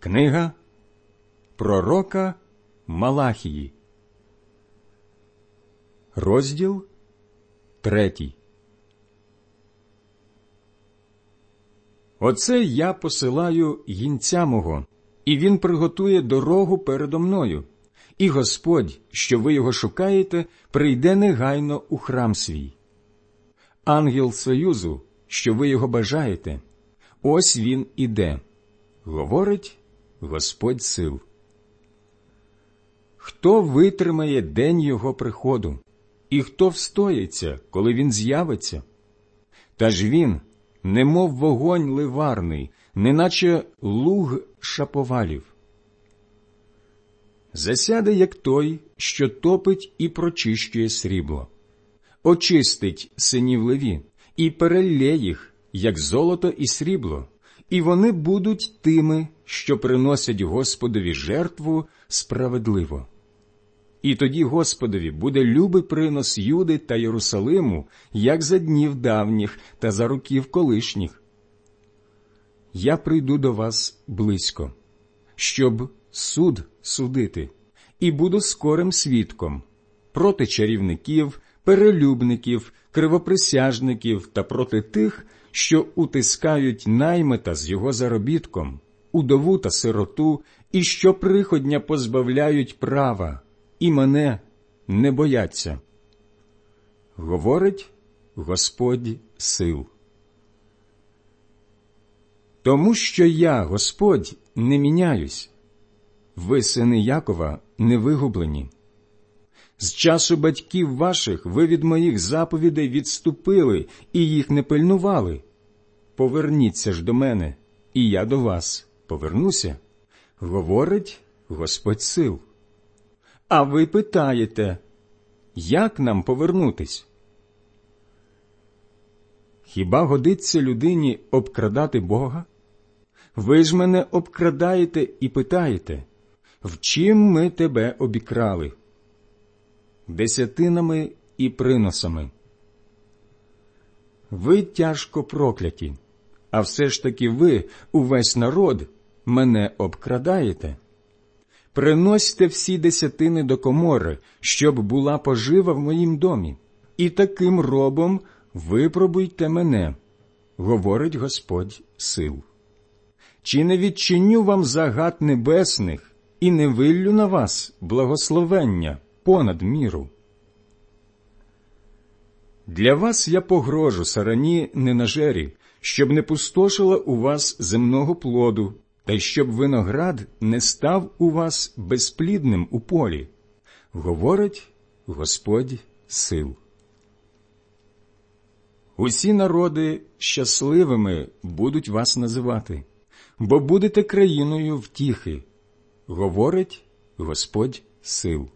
Книга Пророка Малахії, розділ третій. Оце я посилаю їнця мого, і він приготує дорогу передо мною. І Господь, що ви його шукаєте, прийде негайно у храм свій. Ангел Союзу, що ви його бажаєте, ось він іде, говорить Господь сил. Хто витримає день його приходу, і хто встоїться, коли він з'явиться? Та ж він, немов вогонь ливарний, неначе луг шаповалів. Засяде, як той, що топить і прочищує срібло, очистить синів леві і перелє їх, як золото і срібло, і вони будуть тими, що приносять Господові жертву справедливо. І тоді Господові буде любий принос Юди та Єрусалиму, як за днів давніх та за років колишніх. Я прийду до вас близько, щоб суд судити, і буду скорим свідком проти чарівників, перелюбників, кривоприсяжників та проти тих, що утискають наймита з його заробітком, удову та сироту, і що приходня позбавляють права, і мене не бояться. Говорить Господь сил. Тому що я, Господь, не міняюсь, ви, сини Якова, не вигублені. З часу батьків ваших ви від моїх заповідей відступили і їх не пильнували. Поверніться ж до мене, і я до вас повернуся, говорить Господь сил. А ви питаєте, як нам повернутись? Хіба годиться людині обкрадати Бога? Ви ж мене обкрадаєте і питаєте, в чим ми тебе обікрали? Десятинами і приносами. Ви тяжко прокляті, а все ж таки ви, увесь народ, мене обкрадаєте. Приносьте всі десятини до комори, щоб була пожива в моїм домі, і таким робом випробуйте мене, говорить Господь сил. Чи не відчиню вам загад небесних і не виллю на вас благословення понад міру? Для вас я погрожу сарані ненажері, щоб не пустошила у вас земного плоду, та щоб виноград не став у вас безплідним у полі, говорить Господь сил. Усі народи щасливими будуть вас називати, бо будете країною втіхи, говорить Господь сил.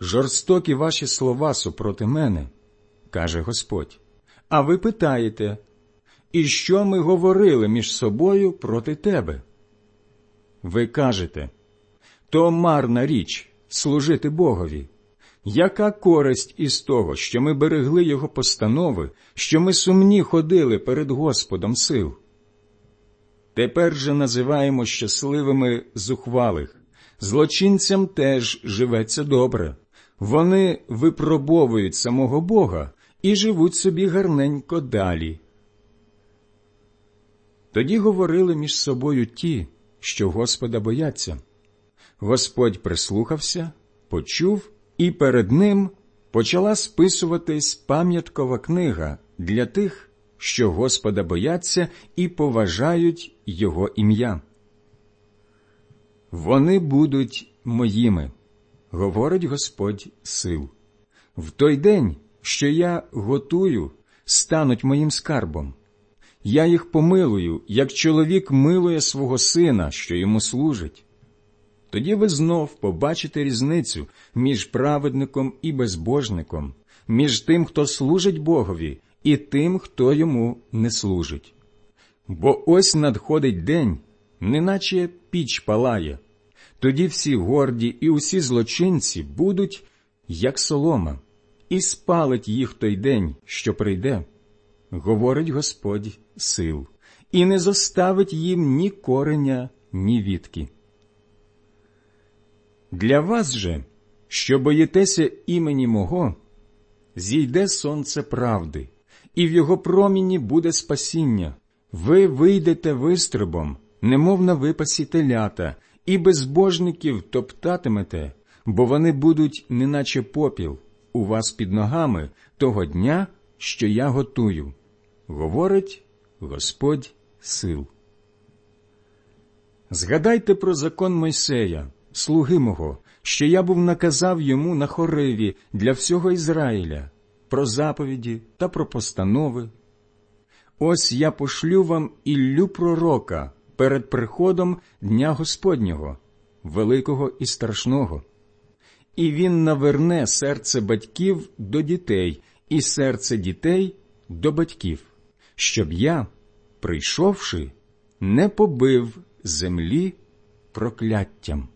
Жорстокі ваші слова супроти мене, каже Господь. А ви питаєте, і що ми говорили між собою проти тебе? Ви кажете, то марна річ служити Богові. Яка користь із того, що ми берегли Його постанови, що ми сумні ходили перед Господом сил? Тепер же називаємо щасливими зухвалих, злочинцям теж живеться добре. Вони випробовують самого Бога і живуть собі гарненько далі. Тоді говорили між собою ті, що Господа бояться. Господь прислухався, почув, і перед ним почала списуватись пам'яткова книга для тих, що Господа бояться і поважають Його ім'я. Вони будуть моїми, говорить Господь сил. В той день, що я готую, стануть моїм скарбом. Я їх помилую, як чоловік милує свого сина, що йому служить. Тоді ви знов побачите різницю між праведником і безбожником, між тим, хто служить Богові, і тим, хто йому не служить. Бо ось надходить день, неначе піч палає, тоді всі горді і усі злочинці будуть, як солома, і спалить їх той день, що прийде, говорить Господь сил, і не зоставить їм ні кореня, ні вітки. Для вас же, що боїтеся імені мого, зійде сонце правди, і в його проміні буде спасіння. Ви вийдете вистрибом, немов на випасі телята, і безбожників топтатимете, бо вони будуть, неначе попіл, у вас під ногами того дня, що я готую, говорить Господь сил. Згадайте про закон Мойсея, слуги мого, що я був наказав йому на хориві для всього Ізраїля, про заповіді та про постанови. Ось я пошлю вам іллю пророка перед приходом Дня Господнього, великого і страшного. І він наверне серце батьків до дітей, і серце дітей до батьків, щоб я, прийшовши, не побив землі прокляттям.